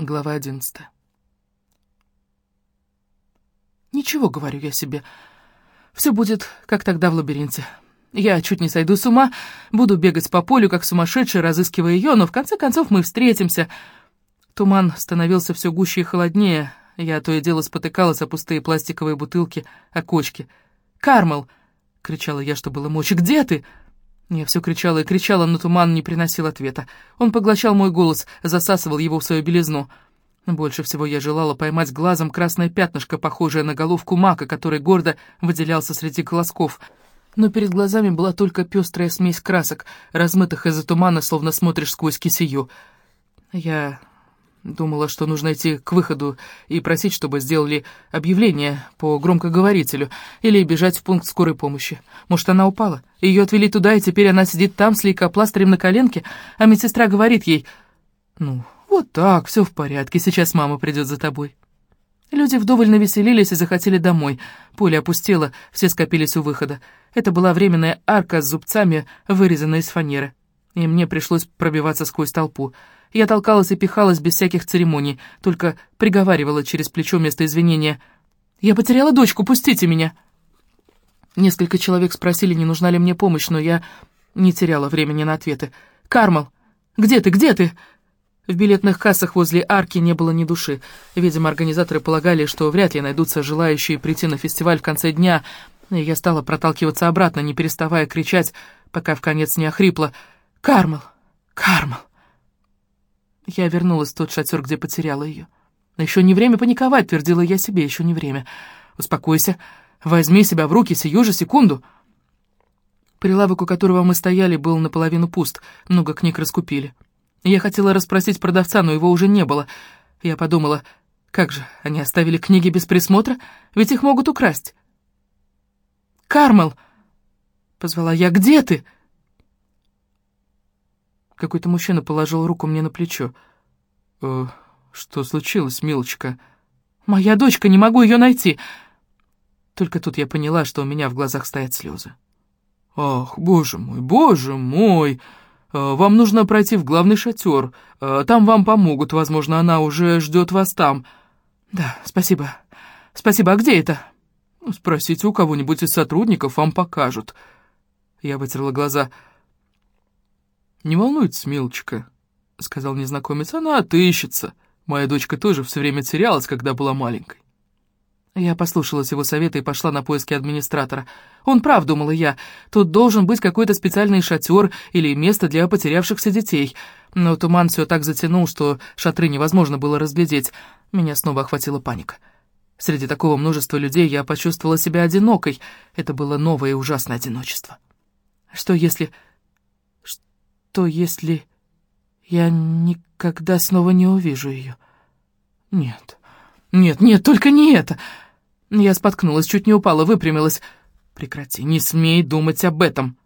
Глава одиннадцатая. «Ничего, — говорю я себе, — все будет, как тогда в лабиринте. Я чуть не сойду с ума, буду бегать по полю, как сумасшедший, разыскивая ее, но в конце концов мы встретимся. Туман становился все гуще и холоднее. Я то и дело спотыкалась о пустые пластиковые бутылки, о кочки. «Кармел!» — кричала я, что было мочи. «Где ты?» Я все кричала и кричала, но туман не приносил ответа. Он поглощал мой голос, засасывал его в свою белизну. Больше всего я желала поймать глазом красное пятнышко, похожее на головку мака, который гордо выделялся среди колосков. Но перед глазами была только пестрая смесь красок, размытых из-за тумана, словно смотришь сквозь кисею. Я Думала, что нужно идти к выходу и просить, чтобы сделали объявление по громкоговорителю или бежать в пункт скорой помощи. Может, она упала? Ее отвели туда, и теперь она сидит там с лейкопластырем на коленке, а медсестра говорит ей, «Ну, вот так, все в порядке, сейчас мама придет за тобой». Люди вдоволь навеселились и захотели домой. Поле опустело, все скопились у выхода. Это была временная арка с зубцами, вырезанная из фанеры. И мне пришлось пробиваться сквозь толпу. Я толкалась и пихалась без всяких церемоний, только приговаривала через плечо вместо извинения. «Я потеряла дочку, пустите меня!» Несколько человек спросили, не нужна ли мне помощь, но я не теряла времени на ответы. «Кармал, где ты, где ты?» В билетных кассах возле арки не было ни души. Видимо, организаторы полагали, что вряд ли найдутся желающие прийти на фестиваль в конце дня, и я стала проталкиваться обратно, не переставая кричать, пока в конец не охрипла. «Кармал! Кармал!» Я вернулась в тот шатер, где потеряла ее. Еще не время паниковать, твердила я себе, еще не время. Успокойся, возьми себя в руки сию же секунду. Прилавок, у которого мы стояли, был наполовину пуст, много книг раскупили. Я хотела расспросить продавца, но его уже не было. Я подумала, как же, они оставили книги без присмотра? Ведь их могут украсть. «Кармел!» — позвала я. «Где ты?» Какой-то мужчина положил руку мне на плечо. «Э, «Что случилось, милочка?» «Моя дочка, не могу ее найти!» Только тут я поняла, что у меня в глазах стоят слезы. «Ах, боже мой, боже мой! Э, вам нужно пройти в главный шатер. Э, там вам помогут, возможно, она уже ждет вас там». «Да, спасибо. Спасибо, а где это?» «Ну, «Спросите у кого-нибудь из сотрудников, вам покажут». Я вытерла глаза. «Не волнуйтесь, милочка», — сказал незнакомец, — «она отыщется. Моя дочка тоже все время терялась, когда была маленькой». Я послушалась его совета и пошла на поиски администратора. Он прав, думала я, тут должен быть какой-то специальный шатер или место для потерявшихся детей. Но туман все так затянул, что шатры невозможно было разглядеть. Меня снова охватила паника. Среди такого множества людей я почувствовала себя одинокой. Это было новое и ужасное одиночество. Что если что если я никогда снова не увижу ее? Нет, нет, нет, только не это. Я споткнулась, чуть не упала, выпрямилась. Прекрати, не смей думать об этом.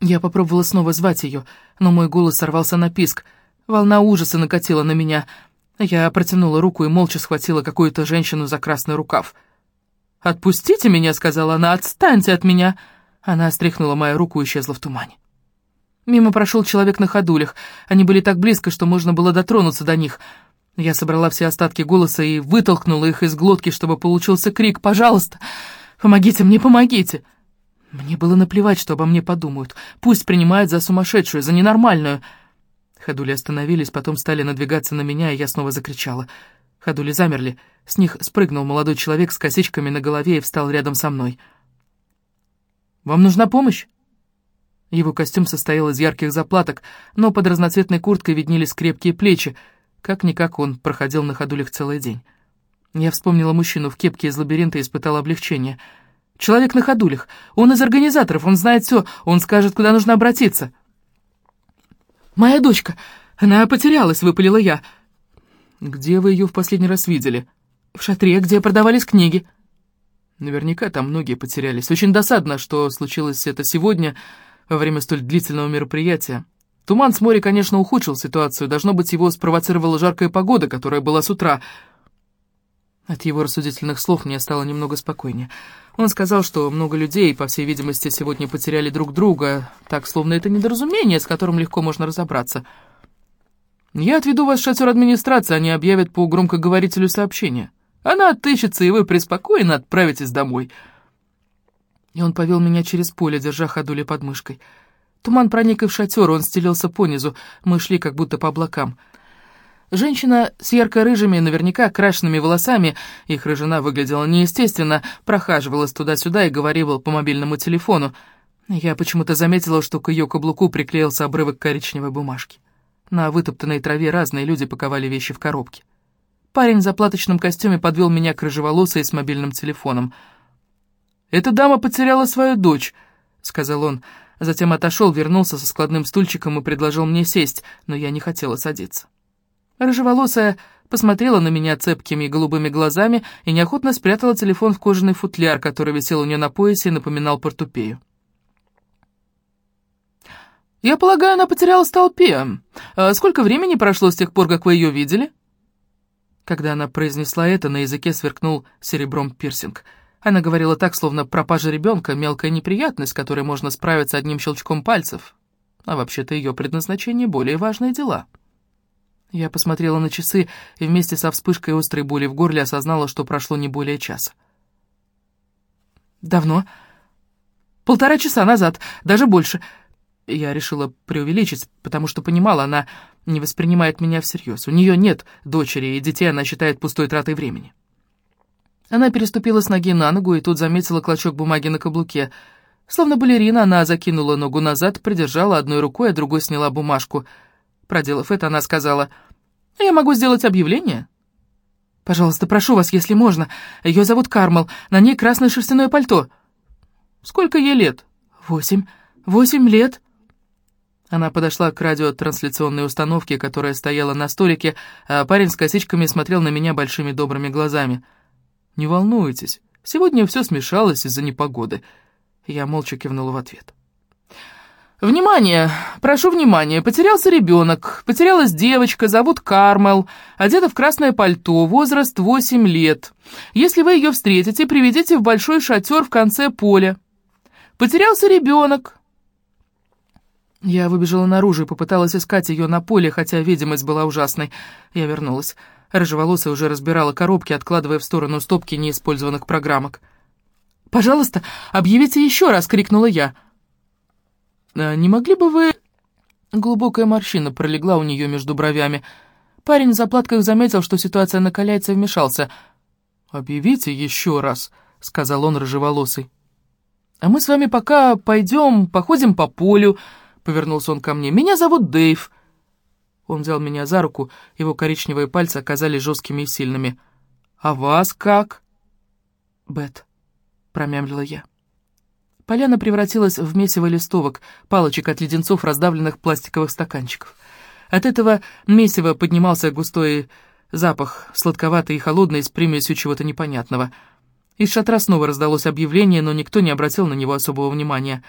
Я попробовала снова звать ее, но мой голос сорвался на писк. Волна ужаса накатила на меня. Я протянула руку и молча схватила какую-то женщину за красный рукав. «Отпустите меня», — сказала она, — «отстаньте от меня». Она стряхнула мою руку и исчезла в тумане. Мимо прошел человек на ходулях. Они были так близко, что можно было дотронуться до них. Я собрала все остатки голоса и вытолкнула их из глотки, чтобы получился крик «Пожалуйста! Помогите мне, помогите!» Мне было наплевать, что обо мне подумают. Пусть принимают за сумасшедшую, за ненормальную. Ходули остановились, потом стали надвигаться на меня, и я снова закричала. Ходули замерли. С них спрыгнул молодой человек с косичками на голове и встал рядом со мной. «Вам нужна помощь?» Его костюм состоял из ярких заплаток, но под разноцветной курткой виднелись крепкие плечи. Как-никак он проходил на ходулях целый день. Я вспомнила мужчину в кепке из лабиринта и испытала облегчение. «Человек на ходулях. Он из организаторов, он знает все, он скажет, куда нужно обратиться». «Моя дочка! Она потерялась», — выпалила я. «Где вы ее в последний раз видели?» «В шатре, где продавались книги». Наверняка там многие потерялись. Очень досадно, что случилось это сегодня, во время столь длительного мероприятия. Туман с моря, конечно, ухудшил ситуацию. Должно быть, его спровоцировала жаркая погода, которая была с утра. От его рассудительных слов мне стало немного спокойнее. Он сказал, что много людей, по всей видимости, сегодня потеряли друг друга, так, словно это недоразумение, с которым легко можно разобраться. Я отведу вас в шатер администрации, они объявят по громкоговорителю сообщение. Она отыщется, и вы преспокойно отправитесь домой». И он повел меня через поле, держа ходули под мышкой. Туман проник и в шатер, он стелился понизу, мы шли как будто по облакам. Женщина с ярко-рыжими, наверняка крашенными волосами, их рыжина выглядела неестественно, прохаживалась туда-сюда и говорила по мобильному телефону. Я почему-то заметила, что к ее каблуку приклеился обрывок коричневой бумажки. На вытоптанной траве разные люди паковали вещи в коробке. Парень в заплаточном костюме подвел меня к рыжеволосой с мобильным телефоном. «Эта дама потеряла свою дочь», — сказал он. Затем отошел, вернулся со складным стульчиком и предложил мне сесть, но я не хотела садиться. Рыжеволосая посмотрела на меня цепкими голубыми глазами и неохотно спрятала телефон в кожаный футляр, который висел у нее на поясе и напоминал портупею. «Я полагаю, она потерялась в. А сколько времени прошло с тех пор, как вы ее видели?» Когда она произнесла это, на языке сверкнул серебром пирсинг. Она говорила так, словно пропажа ребенка — мелкая неприятность, с которой можно справиться одним щелчком пальцев. А вообще-то ее предназначение — более важные дела. Я посмотрела на часы и вместе со вспышкой острой боли в горле осознала, что прошло не более часа. «Давно? Полтора часа назад, даже больше». Я решила преувеличить, потому что понимала, она не воспринимает меня всерьез. У нее нет дочери, и детей она считает пустой тратой времени. Она переступила с ноги на ногу и тут заметила клочок бумаги на каблуке. Словно балерина, она закинула ногу назад, придержала одной рукой, а другой сняла бумажку — Проделав это, она сказала, «Я могу сделать объявление?» «Пожалуйста, прошу вас, если можно. Ее зовут Кармел, на ней красное шерстяное пальто». «Сколько ей лет?» «Восемь. Восемь лет». Она подошла к радиотрансляционной установке, которая стояла на столике, а парень с косичками смотрел на меня большими добрыми глазами. «Не волнуйтесь, сегодня все смешалось из-за непогоды». Я молча кивнула в ответ. «Внимание! Прошу внимания! Потерялся ребенок, потерялась девочка, зовут Кармел, одета в красное пальто, возраст 8 лет. Если вы ее встретите, приведите в большой шатер в конце поля. Потерялся ребенок!» Я выбежала наружу и попыталась искать ее на поле, хотя видимость была ужасной. Я вернулась. Рыжеволосая уже разбирала коробки, откладывая в сторону стопки неиспользованных программок. «Пожалуйста, объявите еще раз!» — крикнула я. А «Не могли бы вы...» Глубокая морщина пролегла у нее между бровями. Парень в заплатках заметил, что ситуация накаляется, и вмешался. «Объявите еще раз», — сказал он рыжеволосый. «А мы с вами пока пойдем, походим по полю», — повернулся он ко мне. «Меня зовут Дэйв». Он взял меня за руку, его коричневые пальцы оказались жесткими и сильными. «А вас как?» «Бет», — промямлила я. Поляна превратилась в месиво листовок, палочек от леденцов, раздавленных пластиковых стаканчиков. От этого месива поднимался густой запах, сладковатый и холодный, с примесью чего-то непонятного. Из шатра снова раздалось объявление, но никто не обратил на него особого внимания.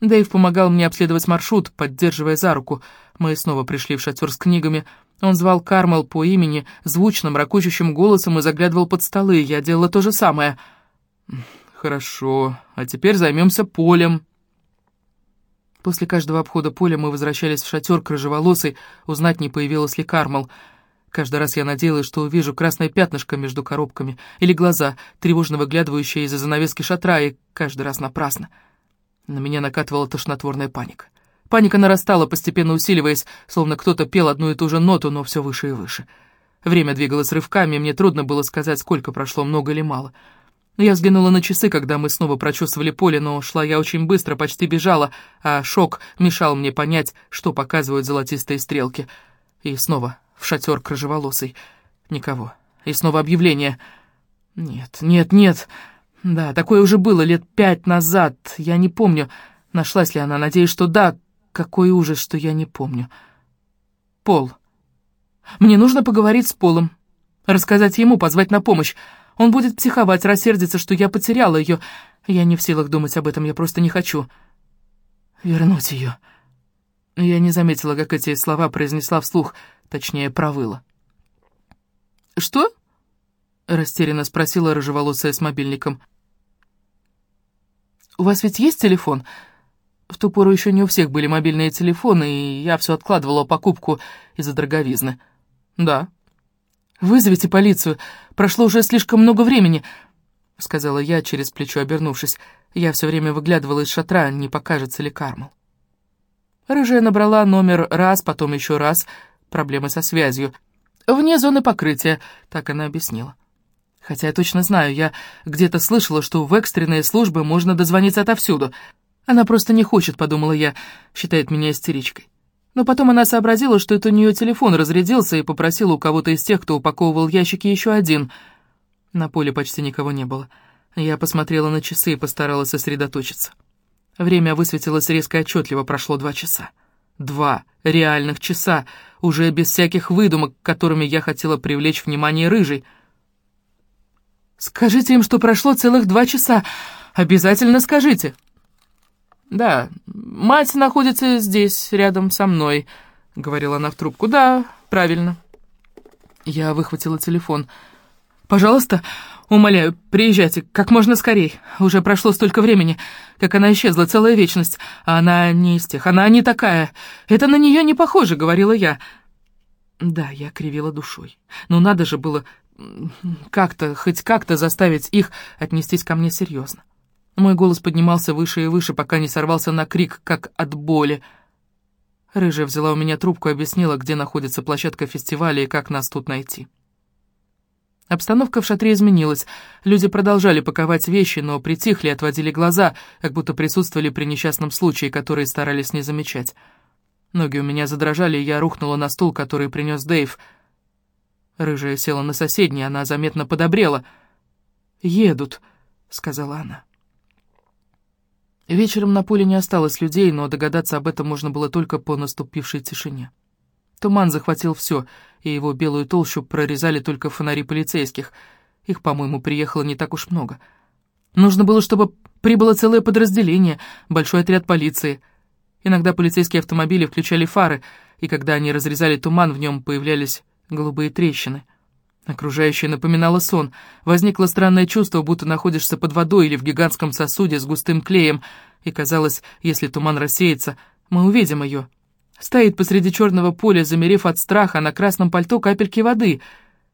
Дэйв помогал мне обследовать маршрут, поддерживая за руку. Мы снова пришли в шатер с книгами. Он звал Кармел по имени, звучным, ракочущим голосом и заглядывал под столы. Я делала то же самое. «Хорошо, а теперь займемся полем». После каждого обхода поля мы возвращались в шатер к рыжеволосой, узнать, не появилась ли Кармал. Каждый раз я надеялась, что увижу красное пятнышко между коробками или глаза, тревожно выглядывающие из-за занавески шатра, и каждый раз напрасно. На меня накатывала тошнотворная паника. Паника нарастала, постепенно усиливаясь, словно кто-то пел одну и ту же ноту, но все выше и выше. Время двигалось рывками, и мне трудно было сказать, сколько прошло, много или мало — я взглянула на часы, когда мы снова прочесывали поле, но шла я очень быстро, почти бежала, а шок мешал мне понять, что показывают золотистые стрелки. И снова в шатер крыжеволосый. Никого. И снова объявление. Нет, нет, нет. Да, такое уже было лет пять назад. Я не помню, нашлась ли она. Надеюсь, что да. Какой ужас, что я не помню. Пол. Мне нужно поговорить с Полом. Рассказать ему, позвать на помощь. Он будет психовать, рассердиться, что я потеряла ее. Я не в силах думать об этом, я просто не хочу. Вернуть ее. Я не заметила, как эти слова произнесла вслух, точнее, провыла. «Что?» — растерянно спросила рыжеволосая с мобильником. «У вас ведь есть телефон?» В ту пору еще не у всех были мобильные телефоны, и я все откладывала покупку из-за дороговизны. Да. «Вызовите полицию. Прошло уже слишком много времени», — сказала я, через плечо обернувшись. Я все время выглядывала из шатра, не покажется ли Кармал. Рыжая набрала номер раз, потом еще раз. Проблемы со связью. «Вне зоны покрытия», — так она объяснила. Хотя я точно знаю, я где-то слышала, что в экстренные службы можно дозвониться отовсюду. Она просто не хочет, подумала я, считает меня истеричкой. Но потом она сообразила, что это у нее телефон разрядился и попросила у кого-то из тех, кто упаковывал ящики, еще один. На поле почти никого не было. Я посмотрела на часы и постаралась сосредоточиться. Время высветилось резко и отчетливо, прошло два часа. Два реальных часа, уже без всяких выдумок, которыми я хотела привлечь внимание рыжей. «Скажите им, что прошло целых два часа. Обязательно скажите!» «Да, мать находится здесь, рядом со мной», — говорила она в трубку. «Да, правильно». Я выхватила телефон. «Пожалуйста, умоляю, приезжайте как можно скорей. Уже прошло столько времени, как она исчезла, целая вечность. А она не из тех, она не такая. Это на нее не похоже», — говорила я. Да, я кривила душой. Но надо же было как-то, хоть как-то заставить их отнестись ко мне серьезно. Мой голос поднимался выше и выше, пока не сорвался на крик, как от боли. Рыжая взяла у меня трубку и объяснила, где находится площадка фестиваля и как нас тут найти. Обстановка в шатре изменилась. Люди продолжали паковать вещи, но притихли отводили глаза, как будто присутствовали при несчастном случае, который старались не замечать. Ноги у меня задрожали, и я рухнула на стул, который принес Дэйв. Рыжая села на соседний, она заметно подобрела. «Едут», — сказала она. Вечером на поле не осталось людей, но догадаться об этом можно было только по наступившей тишине. Туман захватил все, и его белую толщу прорезали только фонари полицейских. Их, по-моему, приехало не так уж много. Нужно было, чтобы прибыло целое подразделение, большой отряд полиции. Иногда полицейские автомобили включали фары, и когда они разрезали туман, в нем появлялись голубые трещины — Окружающее напоминало сон. Возникло странное чувство, будто находишься под водой или в гигантском сосуде с густым клеем, и казалось, если туман рассеется, мы увидим ее. Стоит посреди черного поля, замерев от страха, на красном пальто капельки воды.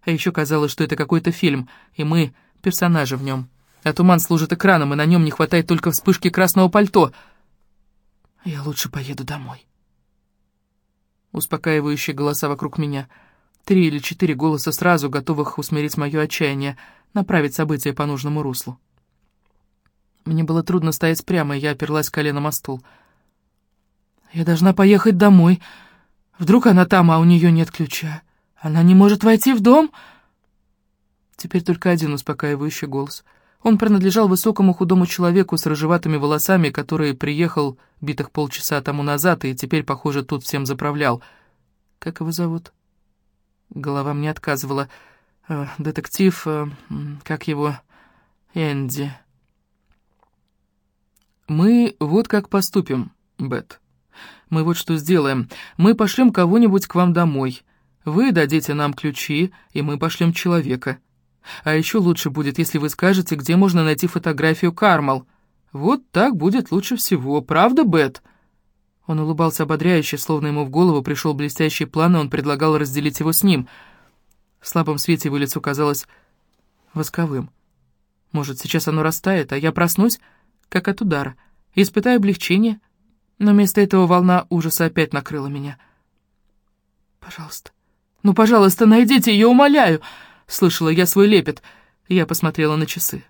А еще казалось, что это какой-то фильм, и мы — персонажи в нем. А туман служит экраном, и на нем не хватает только вспышки красного пальто. Я лучше поеду домой. Успокаивающие голоса вокруг меня — Три или четыре голоса сразу, готовых усмирить мое отчаяние, направить события по нужному руслу. Мне было трудно стоять прямо, и я оперлась коленом о стул. «Я должна поехать домой. Вдруг она там, а у нее нет ключа. Она не может войти в дом?» Теперь только один успокаивающий голос. Он принадлежал высокому худому человеку с рыжеватыми волосами, который приехал битых полчаса тому назад и теперь, похоже, тут всем заправлял. «Как его зовут?» Голова мне отказывала. Э, детектив, э, как его, Энди. Мы вот как поступим, Бет. Мы вот что сделаем. Мы пошлем кого-нибудь к вам домой. Вы дадите нам ключи, и мы пошлем человека. А еще лучше будет, если вы скажете, где можно найти фотографию Кармал. Вот так будет лучше всего, правда, Бет?» Он улыбался ободряюще, словно ему в голову пришел блестящий план, и он предлагал разделить его с ним. В слабом свете его лицо казалось восковым. Может, сейчас оно растает, а я проснусь, как от удара, и испытаю облегчение, но вместо этого волна ужаса опять накрыла меня. «Пожалуйста, ну, пожалуйста, найдите ее, умоляю!» Слышала я свой лепет. Я посмотрела на часы.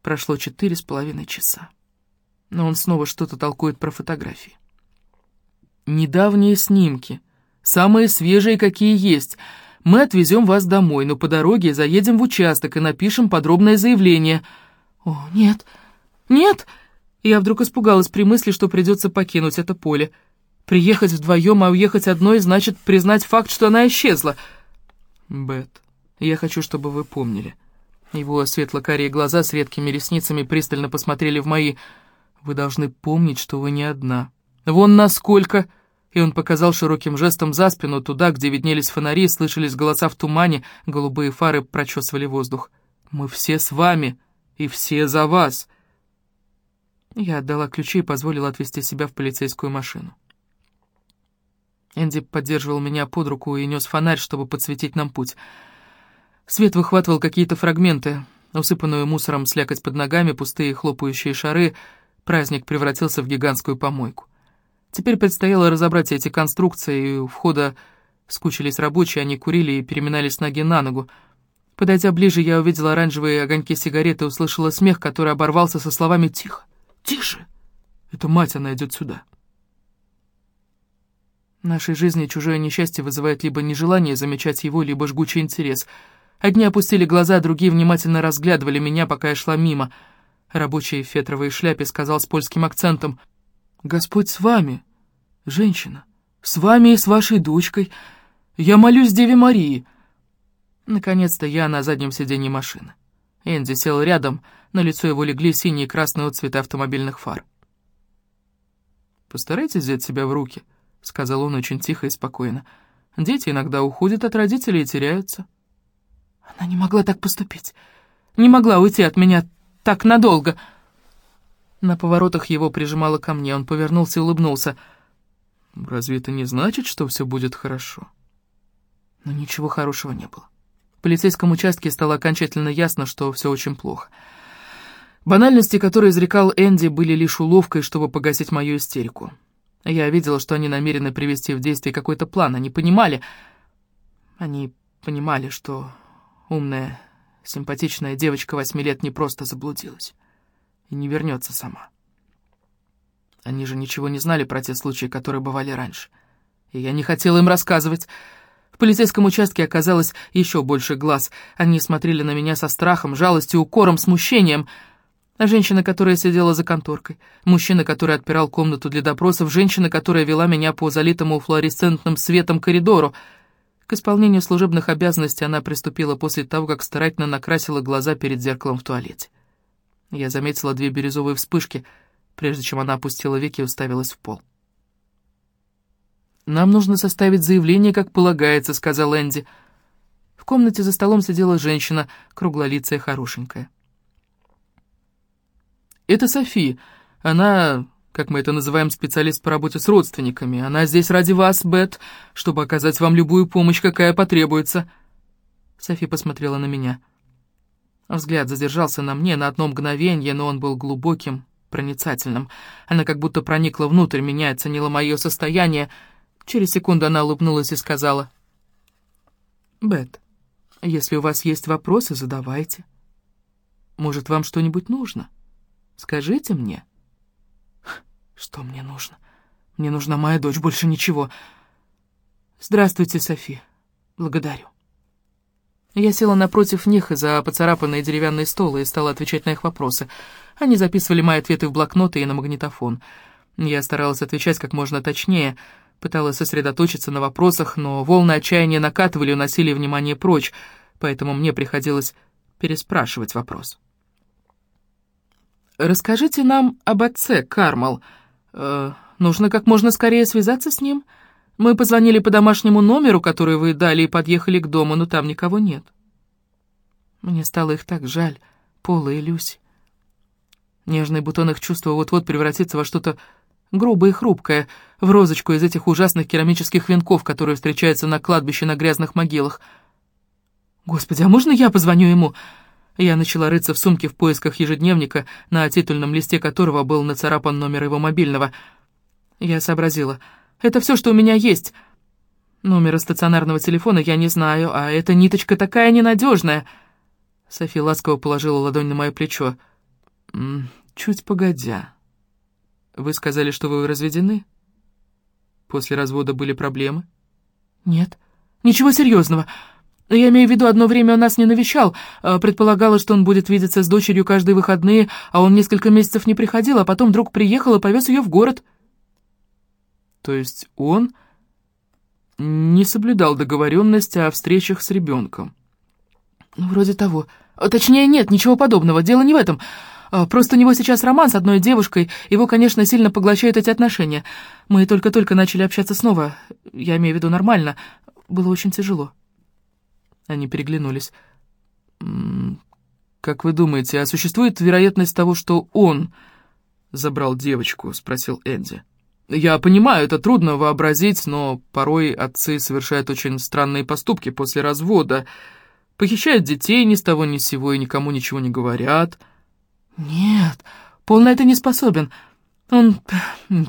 Прошло четыре с половиной часа. Но он снова что-то толкует про фотографии. Недавние снимки. Самые свежие, какие есть. Мы отвезем вас домой, но по дороге заедем в участок и напишем подробное заявление. О, нет, нет! Я вдруг испугалась при мысли, что придется покинуть это поле. Приехать вдвоем, а уехать одной, значит признать факт, что она исчезла. Бет, я хочу, чтобы вы помнили. Его светло-карие глаза с редкими ресницами пристально посмотрели в мои. Вы должны помнить, что вы не одна. Вон насколько...» И он показал широким жестом за спину, туда, где виднелись фонари, слышались голоса в тумане, голубые фары прочесывали воздух. «Мы все с вами, и все за вас!» Я отдала ключи и позволила отвезти себя в полицейскую машину. Энди поддерживал меня под руку и нес фонарь, чтобы подсветить нам путь. Свет выхватывал какие-то фрагменты, усыпанную мусором слякоть под ногами, пустые хлопающие шары. Праздник превратился в гигантскую помойку. Теперь предстояло разобрать эти конструкции, и у входа скучились рабочие, они курили и переминались ноги на ногу. Подойдя ближе, я увидела оранжевые огоньки сигареты и услышала смех, который оборвался со словами «Тихо! Тише! Это мать, она идет сюда!» В нашей жизни чужое несчастье вызывает либо нежелание замечать его, либо жгучий интерес. Одни опустили глаза, другие внимательно разглядывали меня, пока я шла мимо. Рабочий в фетровой шляпе сказал с польским акцентом «Господь с вами, женщина, с вами и с вашей дочкой. Я молюсь Деве Марии». Наконец-то я на заднем сиденье машины. Энди сел рядом, на лицо его легли синие и красные цвета автомобильных фар. «Постарайтесь взять себя в руки», — сказал он очень тихо и спокойно. «Дети иногда уходят от родителей и теряются». Она не могла так поступить. Не могла уйти от меня так надолго. На поворотах его прижимало ко мне. Он повернулся и улыбнулся. «Разве это не значит, что все будет хорошо?» Но ничего хорошего не было. В полицейском участке стало окончательно ясно, что все очень плохо. Банальности, которые изрекал Энди, были лишь уловкой, чтобы погасить мою истерику. Я видела, что они намерены привести в действие какой-то план. Они понимали... Они понимали, что умная, симпатичная девочка восьми лет не просто заблудилась и не вернется сама. Они же ничего не знали про те случаи, которые бывали раньше. И я не хотела им рассказывать. В полицейском участке оказалось еще больше глаз. Они смотрели на меня со страхом, жалостью, укором, смущением — Женщина, которая сидела за конторкой. Мужчина, который отпирал комнату для допросов. Женщина, которая вела меня по залитому флуоресцентным светом коридору. К исполнению служебных обязанностей она приступила после того, как старательно накрасила глаза перед зеркалом в туалете. Я заметила две бирюзовые вспышки, прежде чем она опустила веки и уставилась в пол. «Нам нужно составить заявление, как полагается», — сказал Энди. В комнате за столом сидела женщина, круглолицая, хорошенькая. Это Софи. Она, как мы это называем, специалист по работе с родственниками. Она здесь ради вас, Бет, чтобы оказать вам любую помощь, какая потребуется». Софи посмотрела на меня. Взгляд задержался на мне на одно мгновение, но он был глубоким, проницательным. Она как будто проникла внутрь меня оценила мое состояние. Через секунду она улыбнулась и сказала. «Бет, если у вас есть вопросы, задавайте. Может, вам что-нибудь нужно?» Скажите мне». «Что мне нужно? Мне нужна моя дочь, больше ничего. Здравствуйте, Софи. Благодарю». Я села напротив них за поцарапанные деревянные столы и стала отвечать на их вопросы. Они записывали мои ответы в блокноты и на магнитофон. Я старалась отвечать как можно точнее, пыталась сосредоточиться на вопросах, но волны отчаяния накатывали и уносили внимание прочь, поэтому мне приходилось переспрашивать вопрос. «Расскажите нам об отце, Кармал. Э, нужно как можно скорее связаться с ним. Мы позвонили по домашнему номеру, который вы дали, и подъехали к дому, но там никого нет». Мне стало их так жаль, Пола и Люси. Нежный бутон их чувства вот-вот превратится во что-то грубое и хрупкое, в розочку из этих ужасных керамических венков, которые встречаются на кладбище на грязных могилах. «Господи, а можно я позвоню ему?» Я начала рыться в сумке в поисках ежедневника, на титульном листе которого был нацарапан номер его мобильного. Я сообразила. Это все, что у меня есть. Номера стационарного телефона я не знаю, а эта ниточка такая ненадежная. София ласково положила ладонь на мое плечо. «Чуть погодя. Вы сказали, что вы разведены? После развода были проблемы?» «Нет, ничего серьезного. Я имею в виду, одно время он нас не навещал. А, предполагала, что он будет видеться с дочерью каждые выходные, а он несколько месяцев не приходил, а потом вдруг приехал и повез ее в город. То есть он не соблюдал договоренность о встречах с ребенком? Ну, вроде того. А, точнее, нет, ничего подобного. Дело не в этом. А, просто у него сейчас роман с одной девушкой. Его, конечно, сильно поглощают эти отношения. Мы только-только начали общаться снова. Я имею в виду нормально. Было очень тяжело. Они переглянулись. «Как вы думаете, а существует вероятность того, что он забрал девочку?» — спросил Энди. «Я понимаю, это трудно вообразить, но порой отцы совершают очень странные поступки после развода. Похищают детей ни с того ни с сего и никому ничего не говорят». «Нет, Пол на это не способен. Он,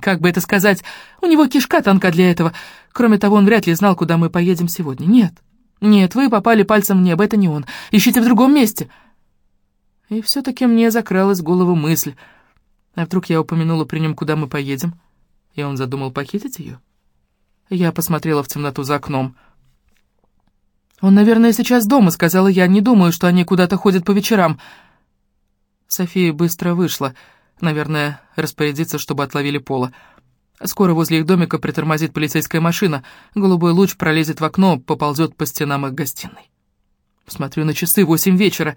как бы это сказать, у него кишка тонка для этого. Кроме того, он вряд ли знал, куда мы поедем сегодня. Нет, нет, вы попали пальцем в небо, это не он. Ищите в другом месте». И все-таки мне закралась в голову мысль. А вдруг я упомянула при нем, куда мы поедем? И он задумал похитить ее? Я посмотрела в темноту за окном. «Он, наверное, сейчас дома», — сказала я. «Не думаю, что они куда-то ходят по вечерам». София быстро вышла. Наверное, распорядиться, чтобы отловили Пола. Скоро возле их домика притормозит полицейская машина. Голубой луч пролезет в окно, поползет по стенам их гостиной. Смотрю на часы, восемь вечера.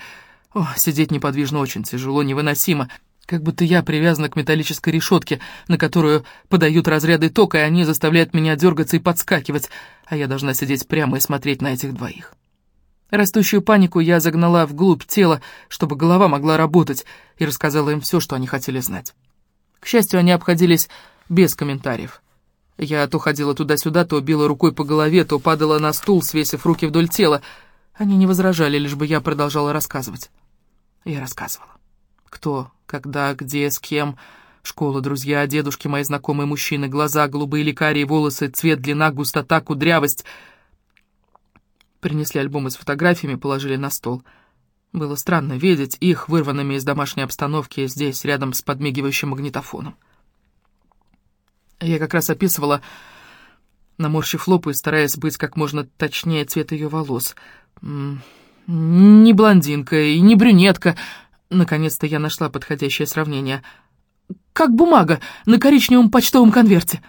О, сидеть неподвижно очень тяжело, невыносимо. Как будто я привязана к металлической решетке, на которую подают разряды тока, и они заставляют меня дергаться и подскакивать, а я должна сидеть прямо и смотреть на этих двоих. Растущую панику я загнала вглубь тела, чтобы голова могла работать, и рассказала им все, что они хотели знать. К счастью, они обходились без комментариев. Я то ходила туда-сюда, то била рукой по голове, то падала на стул, свесив руки вдоль тела. Они не возражали, лишь бы я продолжала рассказывать. Я рассказывала. Кто, когда, где, с кем. Школа, друзья, дедушки, мои знакомые мужчины, глаза, голубые лекарии, волосы, цвет, длина, густота, кудрявость. Принесли альбомы с фотографиями, положили на стол. Было странно видеть их вырванными из домашней обстановки здесь, рядом с подмигивающим магнитофоном. Я как раз описывала, наморщив лоб и стараясь быть как можно точнее цвет ее волос — не блондинка и не брюнетка. Наконец-то я нашла подходящее сравнение. Как бумага на коричневом почтовом конверте.